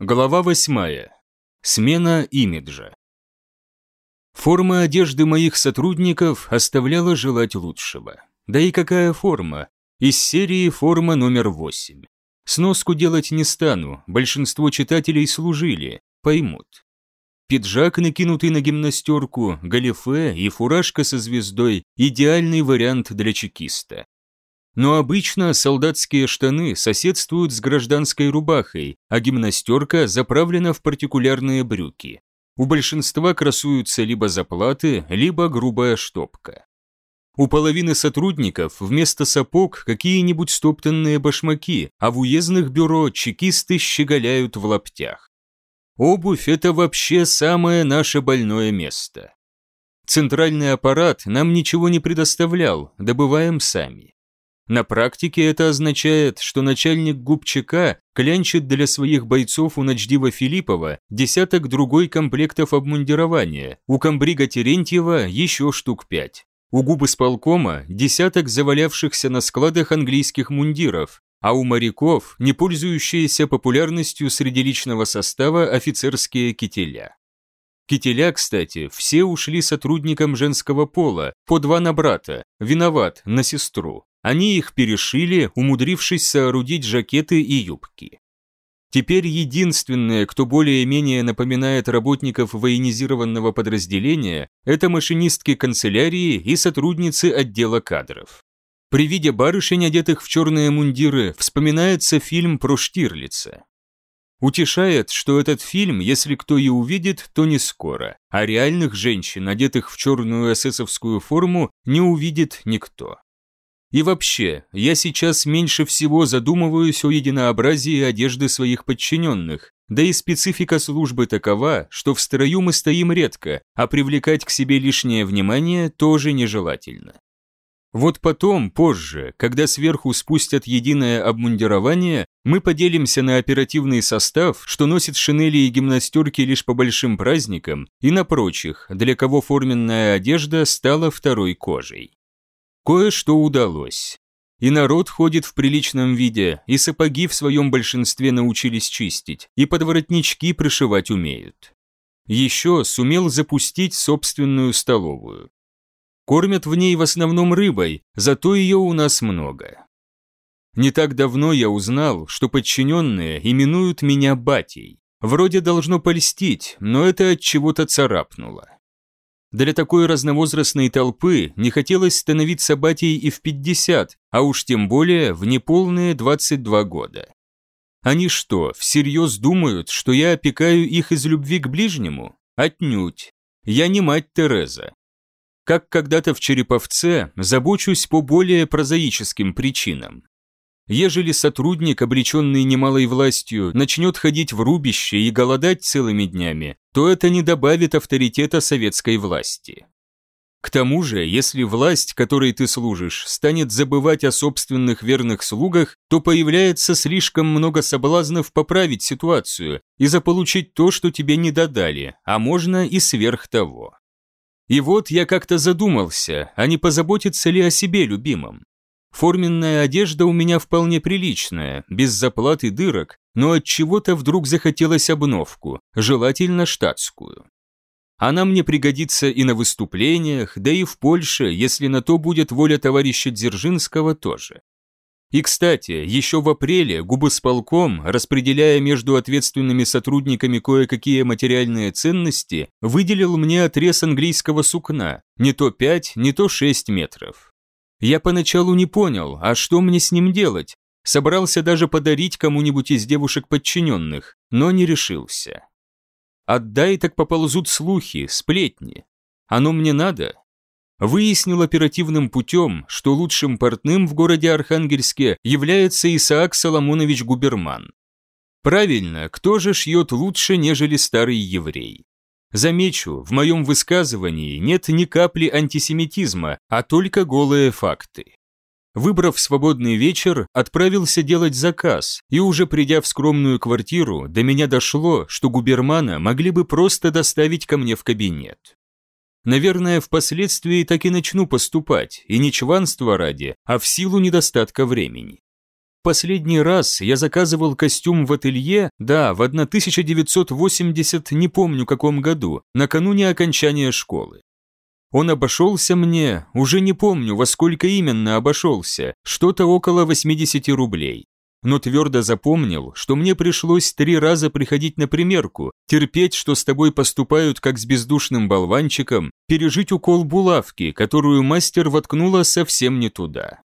Глава восьмая. Смена имиджа. Форма одежды моих сотрудников оставляла желать лучшего. Да и какая форма? Из серии форма номер восемь. Сноску делать не стану, большинство читателей служили, поймут. Пиджак, накинутый на гимнастерку, галифе и фуражка со звездой – идеальный вариант для чекиста. Но обычно солдатские штаны соседствуют с гражданской рубахой, а гимнастерка заправлена в партикулярные брюки. У большинства красуются либо заплаты, либо грубая штопка. У половины сотрудников вместо сапог какие-нибудь стоптанные башмаки, а в уездных бюро чекисты щеголяют в лаптях. Обувь – это вообще самое наше больное место. Центральный аппарат нам ничего не предоставлял, добываем сами. На практике это означает, что начальник губчака клянчит для своих бойцов у Ночдива Филиппова десяток другой комплектов обмундирования, у комбрига Терентьева еще штук пять. У губы сполкома десяток завалявшихся на складах английских мундиров, а у моряков не пользующиеся популярностью среди личного состава офицерские кителя. Кителя, кстати, все ушли сотрудникам женского пола, по два на брата, виноват, на сестру. Они их перешили, умудрившись соорудить жакеты и юбки. Теперь единственное, кто более-менее напоминает работников военизированного подразделения, это машинистки канцелярии и сотрудницы отдела кадров. При виде барышень, одетых в черные мундиры, вспоминается фильм про Штирлица. Утешает, что этот фильм, если кто и увидит, то не скоро, а реальных женщин, одетых в черную эсэсовскую форму, не увидит никто. И вообще, я сейчас меньше всего задумываюсь о единообразии одежды своих подчиненных, да и специфика службы такова, что в строю мы стоим редко, а привлекать к себе лишнее внимание тоже нежелательно. Вот потом, позже, когда сверху спустят единое обмундирование, мы поделимся на оперативный состав, что носит шинели и гимнастерки лишь по большим праздникам, и на прочих, для кого форменная одежда стала второй кожей. Кое-что удалось. И народ ходит в приличном виде, и сапоги в своем большинстве научились чистить, и подворотнички пришивать умеют. Еще сумел запустить собственную столовую. Кормят в ней в основном рыбой, зато ее у нас много. Не так давно я узнал, что подчиненные именуют меня батей. Вроде должно польстить, но это от чего-то царапнуло. Для такой разновозрастной толпы не хотелось становиться батей и в 50, а уж тем более в неполные 22 года. Они что, всерьез думают, что я опекаю их из любви к ближнему? Отнюдь. Я не мать Тереза. Как когда-то в Череповце, забочусь по более прозаическим причинам. Ежели сотрудник, облеченный немалой властью, начнет ходить в рубище и голодать целыми днями, то это не добавит авторитета советской власти. К тому же, если власть, которой ты служишь, станет забывать о собственных верных слугах, то появляется слишком много соблазнов поправить ситуацию и заполучить то, что тебе не додали, а можно и сверх того. И вот я как-то задумался, а не позаботиться ли о себе любимом. Форменная одежда у меня вполне приличная, без заплат и дырок, но от чего-то вдруг захотелось обновку, желательно штатскую. Она мне пригодится и на выступлениях, да и в Польше, если на то будет воля товарища Дзержинского тоже. И, кстати, еще в апреле губосполком, распределяя между ответственными сотрудниками кое-какие материальные ценности, выделил мне отрез английского сукна, не то 5, не то 6 метров. Я поначалу не понял, а что мне с ним делать? Собрался даже подарить кому-нибудь из девушек подчиненных, но не решился. Отдай, так поползут слухи, сплетни. Оно мне надо? Выяснил оперативным путем, что лучшим портным в городе Архангельске является Исаак Соломонович Губерман. Правильно, кто же шьет лучше, нежели старый еврей? Замечу, в моем высказывании нет ни капли антисемитизма, а только голые факты. Выбрав свободный вечер, отправился делать заказ, и уже придя в скромную квартиру, до меня дошло, что губермана могли бы просто доставить ко мне в кабинет. Наверное, впоследствии так и начну поступать, и не чванство ради, а в силу недостатка времени. Последний раз я заказывал костюм в ателье, да, в 1980, не помню каком году, накануне окончания школы. Он обошелся мне, уже не помню, во сколько именно обошелся, что-то около 80 рублей. Но твердо запомнил, что мне пришлось три раза приходить на примерку, терпеть, что с тобой поступают как с бездушным болванчиком, пережить укол булавки, которую мастер воткнула совсем не туда.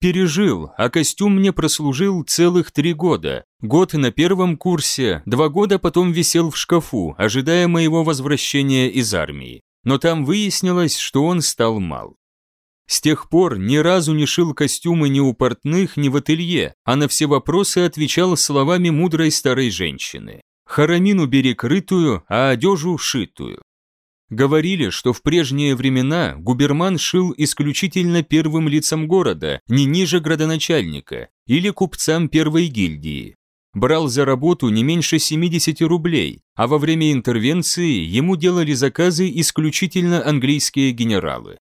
Пережил, а костюм мне прослужил целых три года. Год на первом курсе, два года потом висел в шкафу, ожидая моего возвращения из армии. Но там выяснилось, что он стал мал. С тех пор ни разу не шил костюмы ни у портных, ни в ателье, а на все вопросы отвечал словами мудрой старой женщины. «Харамину бери крытую, а одежу шитую». Говорили, что в прежние времена губерман шил исключительно первым лицам города, не ниже градоначальника, или купцам первой гильдии. Брал за работу не меньше 70 рублей, а во время интервенции ему делали заказы исключительно английские генералы.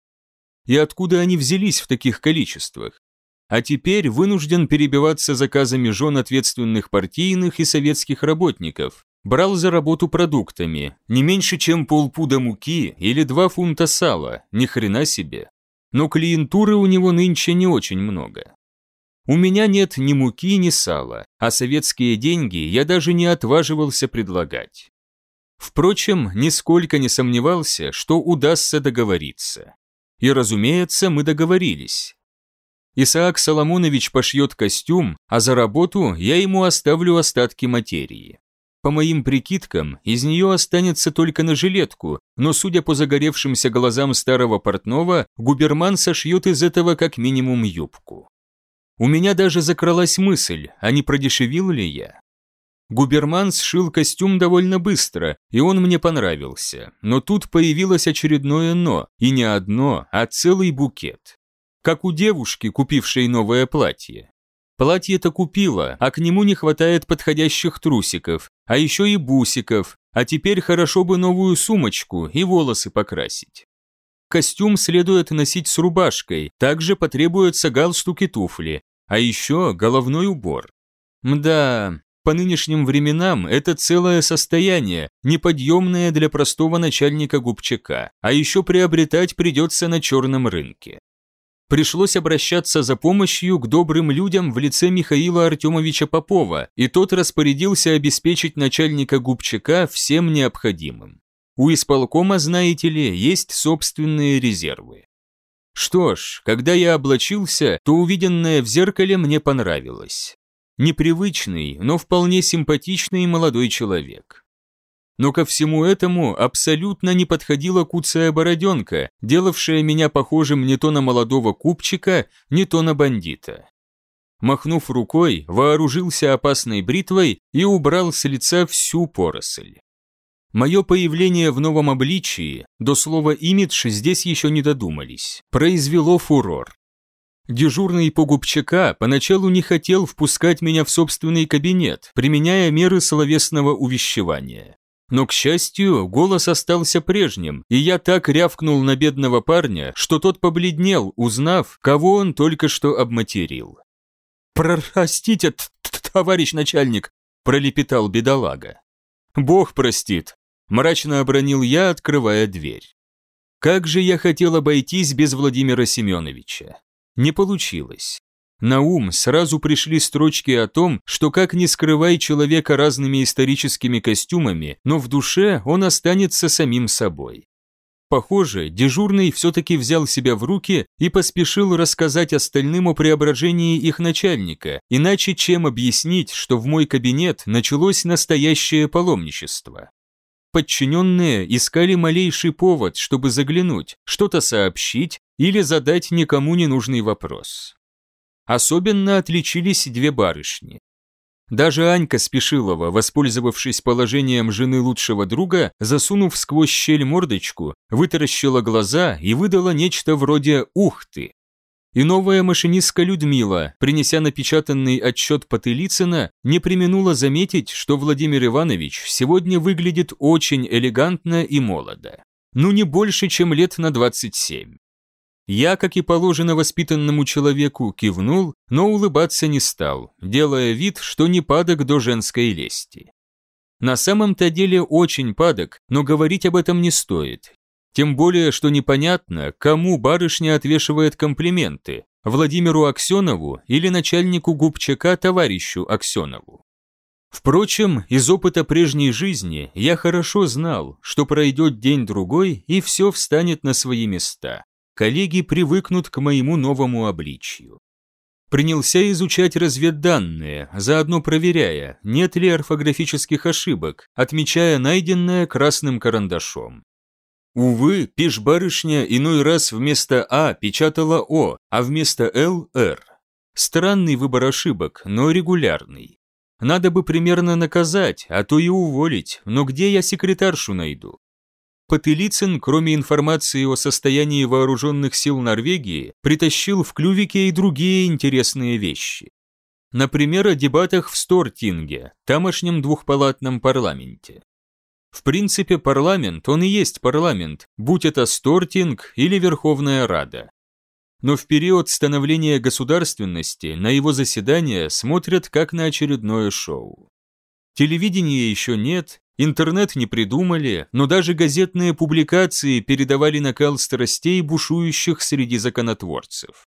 И откуда они взялись в таких количествах? А теперь вынужден перебиваться заказами жен ответственных партийных и советских работников, Брал за работу продуктами, не меньше, чем полпуда муки или два фунта сала, ни хрена себе. Но клиентуры у него нынче не очень много. У меня нет ни муки, ни сала, а советские деньги я даже не отваживался предлагать. Впрочем, нисколько не сомневался, что удастся договориться. И, разумеется, мы договорились. Исаак Соломонович пошьет костюм, а за работу я ему оставлю остатки материи. По моим прикидкам, из нее останется только на жилетку, но судя по загоревшимся глазам старого портного, губерман сошьет из этого как минимум юбку. У меня даже закралась мысль, а не продешевил ли я? Губерман сшил костюм довольно быстро, и он мне понравился, но тут появилось очередное «но», и не одно, а целый букет. Как у девушки, купившей новое платье. Платье-то купила, а к нему не хватает подходящих трусиков, а еще и бусиков, а теперь хорошо бы новую сумочку и волосы покрасить. Костюм следует носить с рубашкой, также потребуются галстуки туфли, а еще головной убор. Мда, по нынешним временам это целое состояние, неподъемное для простого начальника губчака, а еще приобретать придется на черном рынке пришлось обращаться за помощью к добрым людям в лице Михаила Артемовича Попова, и тот распорядился обеспечить начальника губчака всем необходимым. У исполкома, знаете ли, есть собственные резервы. Что ж, когда я облачился, то увиденное в зеркале мне понравилось. Непривычный, но вполне симпатичный молодой человек. Но ко всему этому абсолютно не подходила куцая бороденка, делавшая меня похожим не то на молодого купчика, не то на бандита. Махнув рукой, вооружился опасной бритвой и убрал с лица всю поросль. Мое появление в новом обличии, до слова «имидж» здесь еще не додумались, произвело фурор. Дежурный погубчака поначалу не хотел впускать меня в собственный кабинет, применяя меры словесного увещевания. Но, к счастью, голос остался прежним, и я так рявкнул на бедного парня, что тот побледнел, узнав, кого он только что обматерил. «Простите, товарищ начальник», – пролепетал бедолага. «Бог простит», – мрачно обронил я, открывая дверь. Как же я хотел обойтись без Владимира Семеновича. Не получилось. На ум сразу пришли строчки о том, что как ни скрывай человека разными историческими костюмами, но в душе он останется самим собой. Похоже, дежурный все-таки взял себя в руки и поспешил рассказать остальным о преображении их начальника, иначе чем объяснить, что в мой кабинет началось настоящее паломничество. Подчиненные искали малейший повод, чтобы заглянуть, что-то сообщить или задать никому ненужный вопрос. Особенно отличились две барышни. Даже Анька Спешилова, воспользовавшись положением жены лучшего друга, засунув сквозь щель мордочку, вытаращила глаза и выдала нечто вроде «ух ты». И новая машинистка Людмила, принеся напечатанный отчет Потылицына, не применула заметить, что Владимир Иванович сегодня выглядит очень элегантно и молодо. Ну не больше, чем лет на 27. Я, как и положено воспитанному человеку, кивнул, но улыбаться не стал, делая вид, что не падок до женской лести. На самом-то деле очень падок, но говорить об этом не стоит. Тем более, что непонятно, кому барышня отвешивает комплименты, Владимиру Аксенову или начальнику губчака товарищу Аксенову. Впрочем, из опыта прежней жизни я хорошо знал, что пройдет день-другой и все встанет на свои места. Коллеги привыкнут к моему новому обличью. Принялся изучать разведданные, заодно проверяя, нет ли орфографических ошибок, отмечая найденное красным карандашом. Увы, пиш-барышня иной раз вместо «А» печатала «О», а вместо «Л» – «Р». Странный выбор ошибок, но регулярный. Надо бы примерно наказать, а то и уволить, но где я секретаршу найду? Потылицын, кроме информации о состоянии вооруженных сил Норвегии, притащил в клювике и другие интересные вещи. Например, о дебатах в Стортинге, тамошнем двухпалатном парламенте. В принципе, парламент, он и есть парламент, будь это Стортинг или Верховная Рада но в период становления государственности на его заседания смотрят как на очередное шоу. Телевидения еще нет, интернет не придумали, но даже газетные публикации передавали накал страстей, бушующих среди законотворцев.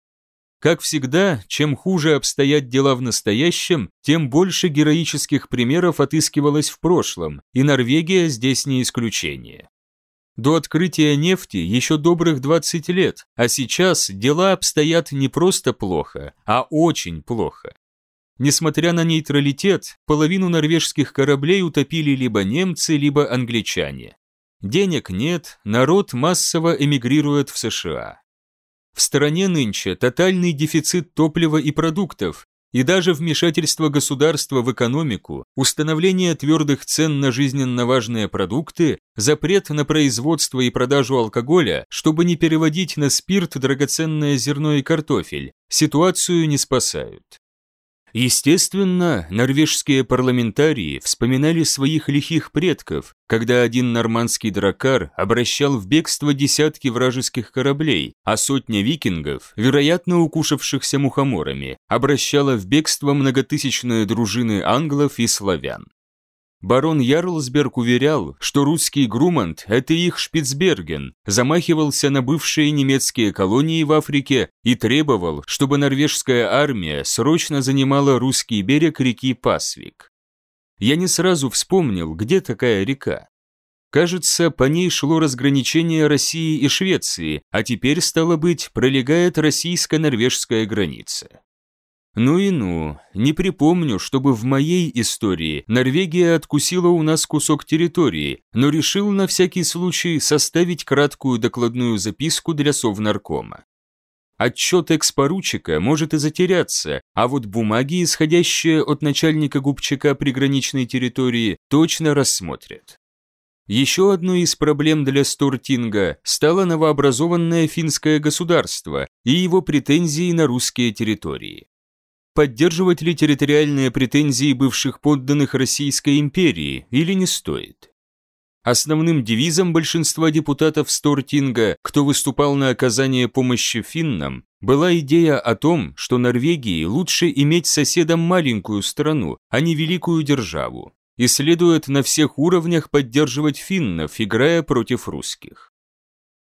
Как всегда, чем хуже обстоят дела в настоящем, тем больше героических примеров отыскивалось в прошлом, и Норвегия здесь не исключение. До открытия нефти еще добрых 20 лет, а сейчас дела обстоят не просто плохо, а очень плохо. Несмотря на нейтралитет, половину норвежских кораблей утопили либо немцы, либо англичане. Денег нет, народ массово эмигрирует в США. В стране нынче тотальный дефицит топлива и продуктов, и даже вмешательство государства в экономику, установление твердых цен на жизненно важные продукты, запрет на производство и продажу алкоголя, чтобы не переводить на спирт драгоценное зерно и картофель, ситуацию не спасают. Естественно, норвежские парламентарии вспоминали своих лихих предков, когда один нормандский дракар обращал в бегство десятки вражеских кораблей, а сотня викингов, вероятно укушавшихся мухоморами, обращала в бегство многотысячные дружины англов и славян. Барон Ярлсберг уверял, что русский Грумант – это их Шпицберген, замахивался на бывшие немецкие колонии в Африке и требовал, чтобы норвежская армия срочно занимала русский берег реки Пасвик. Я не сразу вспомнил, где такая река. Кажется, по ней шло разграничение России и Швеции, а теперь, стало быть, пролегает российско-норвежская граница. Ну и ну, не припомню, чтобы в моей истории Норвегия откусила у нас кусок территории, но решил на всякий случай составить краткую докладную записку для Совнаркома. Отчет экс-поручика может и затеряться, а вот бумаги, исходящие от начальника губчака приграничной территории, точно рассмотрят. Еще одной из проблем для Стортинга стало новообразованное финское государство и его претензии на русские территории поддерживать ли территориальные претензии бывших подданных Российской империи или не стоит. Основным девизом большинства депутатов Стортинга, кто выступал на оказание помощи финнам, была идея о том, что Норвегии лучше иметь соседом маленькую страну, а не великую державу, и следует на всех уровнях поддерживать финнов, играя против русских.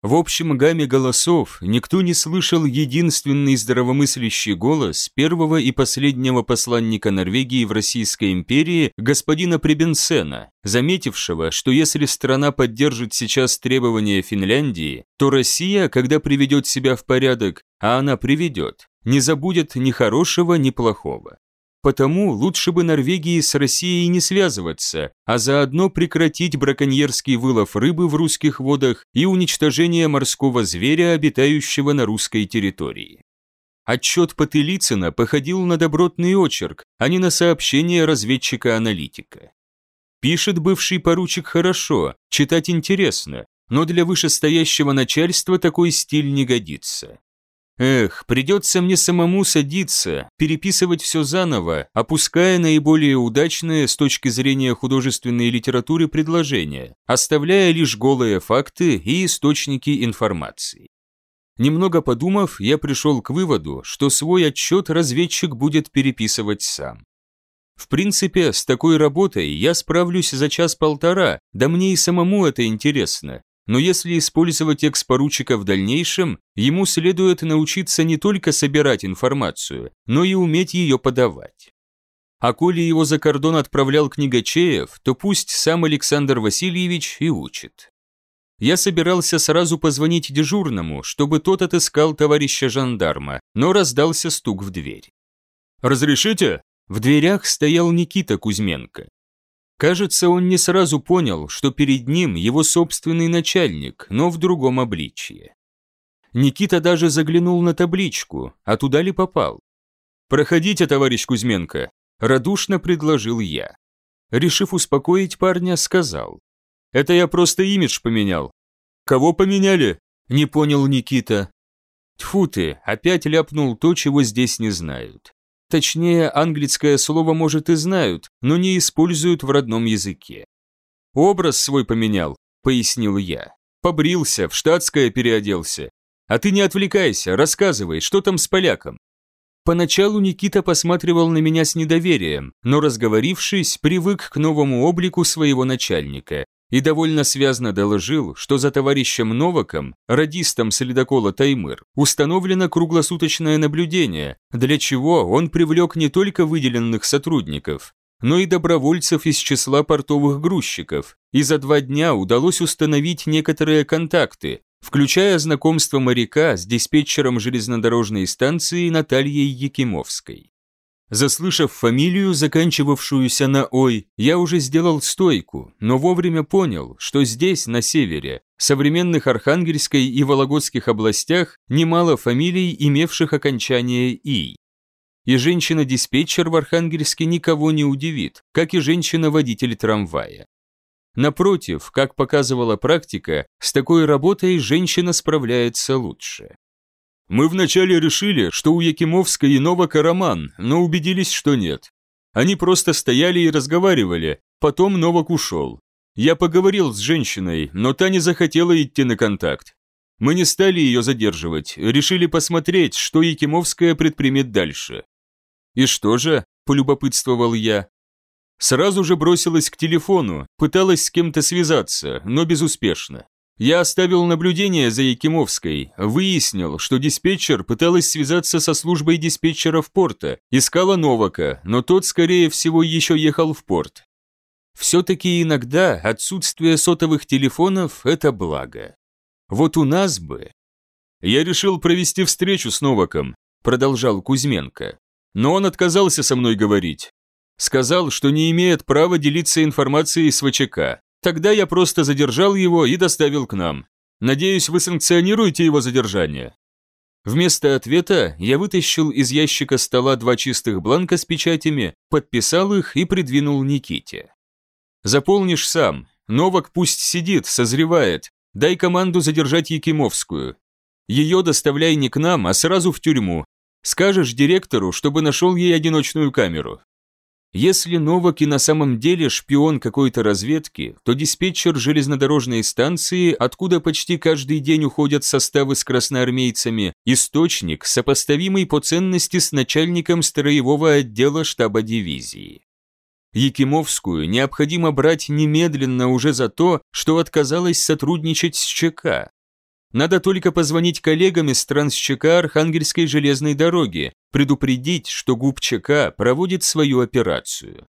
В общем гамме голосов никто не слышал единственный здравомыслящий голос первого и последнего посланника Норвегии в Российской империи господина Прибенсена, заметившего, что если страна поддержит сейчас требования Финляндии, то Россия, когда приведет себя в порядок, а она приведет, не забудет ни хорошего, ни плохого. Потому лучше бы Норвегии с Россией не связываться, а заодно прекратить браконьерский вылов рыбы в русских водах и уничтожение морского зверя, обитающего на русской территории. Отчет Потылицына походил на добротный очерк, а не на сообщение разведчика-аналитика. Пишет бывший поручик хорошо, читать интересно, но для вышестоящего начальства такой стиль не годится. Эх, придется мне самому садиться, переписывать все заново, опуская наиболее удачные с точки зрения художественной литературы предложения, оставляя лишь голые факты и источники информации. Немного подумав, я пришел к выводу, что свой отчет разведчик будет переписывать сам. В принципе, с такой работой я справлюсь за час-полтора, да мне и самому это интересно. Но если использовать экс-поручика в дальнейшем, ему следует научиться не только собирать информацию, но и уметь ее подавать. А коли его за кордон отправлял книгачеев, то пусть сам Александр Васильевич и учит. Я собирался сразу позвонить дежурному, чтобы тот отыскал товарища жандарма, но раздался стук в дверь. «Разрешите?» В дверях стоял Никита Кузьменко. Кажется, он не сразу понял, что перед ним его собственный начальник, но в другом обличье. Никита даже заглянул на табличку, а туда ли попал? «Проходите, товарищ Кузьменко», – радушно предложил я. Решив успокоить парня, сказал. «Это я просто имидж поменял». «Кого поменяли?» – не понял Никита. Тьфу ты, опять ляпнул то, чего здесь не знают. Точнее, английское слово, может, и знают, но не используют в родном языке. «Образ свой поменял», — пояснил я. «Побрился, в штатское переоделся. А ты не отвлекайся, рассказывай, что там с поляком?» Поначалу Никита посматривал на меня с недоверием, но разговорившись, привык к новому облику своего начальника и довольно связно доложил, что за товарищем Новаком, радистом следокола Таймыр, установлено круглосуточное наблюдение, для чего он привлек не только выделенных сотрудников, но и добровольцев из числа портовых грузчиков, и за два дня удалось установить некоторые контакты, включая знакомство моряка с диспетчером железнодорожной станции Натальей Якимовской. Заслышав фамилию, заканчивавшуюся на «ой», я уже сделал стойку, но вовремя понял, что здесь, на севере, современных Архангельской и Вологодских областях, немало фамилий, имевших окончание «и». И женщина-диспетчер в Архангельске никого не удивит, как и женщина-водитель трамвая. Напротив, как показывала практика, с такой работой женщина справляется лучше. Мы вначале решили, что у Якимовской и Новака но убедились, что нет. Они просто стояли и разговаривали, потом Новак ушел. Я поговорил с женщиной, но та не захотела идти на контакт. Мы не стали ее задерживать, решили посмотреть, что Якимовская предпримет дальше. «И что же?» – полюбопытствовал я. Сразу же бросилась к телефону, пыталась с кем-то связаться, но безуспешно. Я оставил наблюдение за Якимовской, выяснил, что диспетчер пыталась связаться со службой диспетчеров порта, искала Новака, но тот, скорее всего, еще ехал в порт. Все-таки иногда отсутствие сотовых телефонов – это благо. Вот у нас бы. Я решил провести встречу с Новаком, продолжал Кузьменко. Но он отказался со мной говорить. Сказал, что не имеет права делиться информацией с ВЧК, Тогда я просто задержал его и доставил к нам. Надеюсь, вы санкционируете его задержание». Вместо ответа я вытащил из ящика стола два чистых бланка с печатями, подписал их и придвинул Никите. «Заполнишь сам. Новак пусть сидит, созревает. Дай команду задержать Якимовскую. Ее доставляй не к нам, а сразу в тюрьму. Скажешь директору, чтобы нашел ей одиночную камеру. Если Новак и на самом деле шпион какой-то разведки, то диспетчер железнодорожной станции, откуда почти каждый день уходят составы с красноармейцами, источник, сопоставимый по ценности с начальником строевого отдела штаба дивизии. Якимовскую необходимо брать немедленно уже за то, что отказалась сотрудничать с ЧК, надо только позвонить коллегам из Трансчека Архангельской железной дороги, предупредить, что ГУП ЧК проводит свою операцию.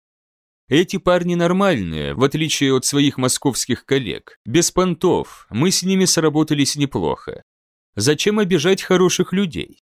Эти парни нормальные, в отличие от своих московских коллег. Без понтов, мы с ними сработались неплохо. Зачем обижать хороших людей?